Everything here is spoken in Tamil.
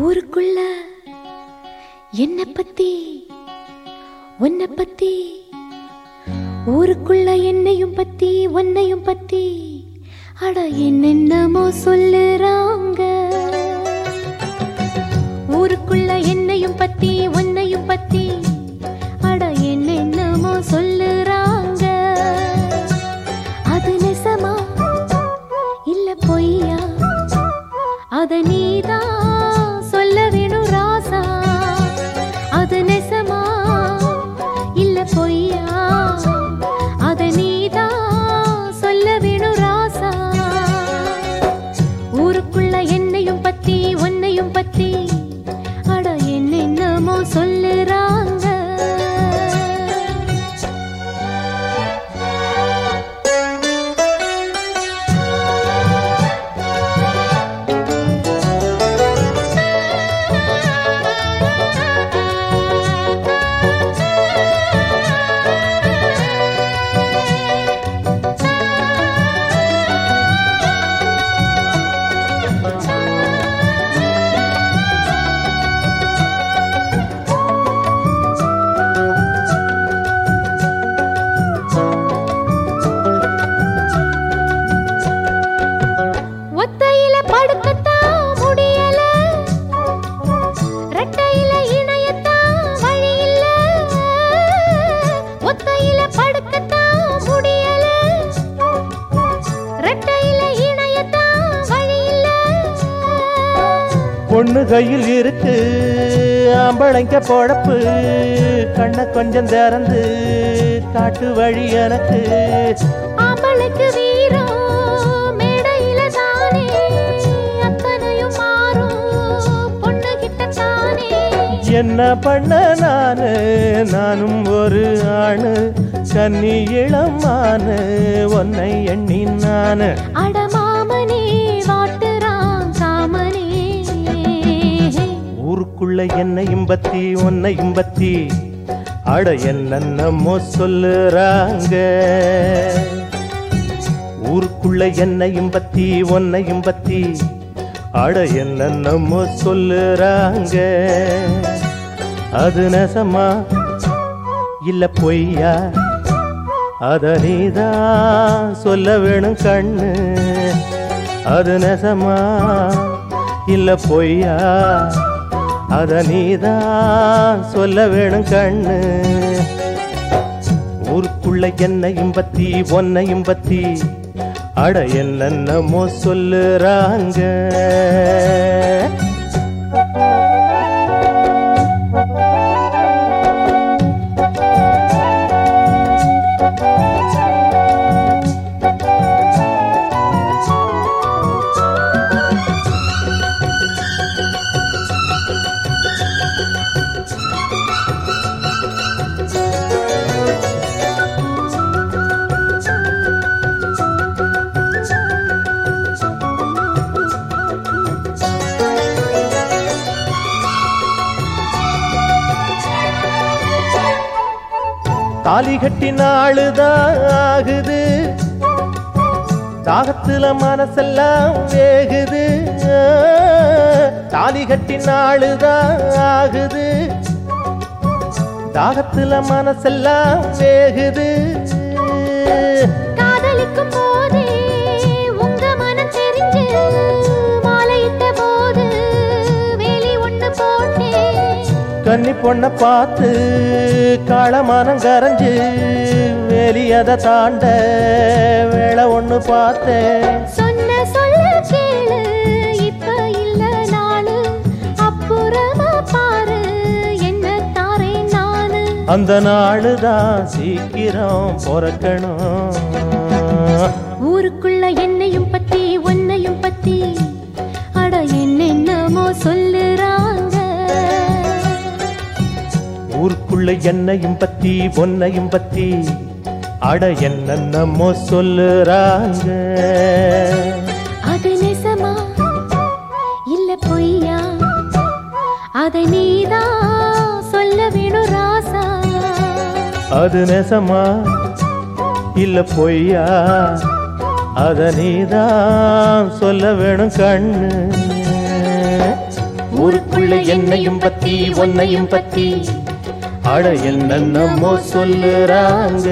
ஊருக்குள்ள என்ன பத்தி? உன்னை பத்தி? ஊருக்குள்ள என்னையும் பத்தி உன்னையும் பத்தி? அட என்னென்னமோ சொல்லுறாங்க. ஊருக்குள்ள என்னையும் பத்தி உன்னையும் பத்தி? அட என்னென்னமோ சொல்லுறாங்க. அது நெசமா? இல்ல பொய்யா? அத நீதான் சொல்லுறாங்க ஒத்தையில பொண்ணு கையில் இருக்கு ஆம்பளைங்க பொழப்பு கண்ணை கொஞ்சம் திறந்து காட்டு வழி எனக்கு. ஆம்பளைக்கு வீரம் மேடையில தானே அத்தனையும் மாறும் பொண்ணு கிட்ட தானே. என்ன பண்ண நானு? நானும் ஒரு ஆணு. கன்னி இளமானு உன்னை எண்ணி நானு. அடமாமனே வாட்டுறான் காமனே ஊருக்குள்ள என்னையும் பத்தி உன்னையும் பத்தி அட என்னென்னமோ சொல்லுறாங்க. ஊருக்குள்ள என்னையும் பத்தி உன்னையும் பத்தி அட என்னென்னமோ சொல்லுறாங்க. அது நெசமா? இல்ல பொய்யா? அத நீதான் சொல்ல வேணும் கண்ணு. அது நெசமா இல்ல பொய்யா? அத நீதான் சொல்ல வேணும் கண்ணு. ஊருக்குள்ள என்ன இம்பத்தி ஒன்னையும் இம்பத்தி அட என்னென்னமோ சொல்லுறாங்க. தாலி கட்டி நாளுதான் ஆகுது? தாகத்துல மனசெல்லாம் வேகுது. தாலி கட்டி நாளுதான் ஆகுது? தாகத்துல மனசெல்லாம் வேகுது. கன்னி பொண்ண பார்த்து காளமானம் கரைஞ்சு வெளியத தாண்ட வேலை ஒண்ணு பார்த்தேன். சொன்ன சொல்ல கேளு இப்ப இல்ல நாளு அப்புறமா பாரு என்ன தாரேன் நானு. அந்த நாளுதான் சீக்கிரம் பிறக்கணும். ஊருக்குள்ள என்னையும் பத்தி உன்னையும் பத்தி. ஊருக்குள்ள என்னையும் பத்தி பொன்னையும் பத்தி. அட என்னென்னமோ சொல்லுறாங்க. அது நெசமா? இல்ல பொய்யா? அதை நீதான் சொல்ல வேணும் ராசா? அது நெசமா? இல்ல பொய்யா? அத நீதான் சொல்ல வேணும் கண்ணு. ஊருக்கு ஊருக்குள்ள என்னையும் பத்தி உன்னையும் பத்தி. அட என்னென்னமோ சொல்லுறாங்க.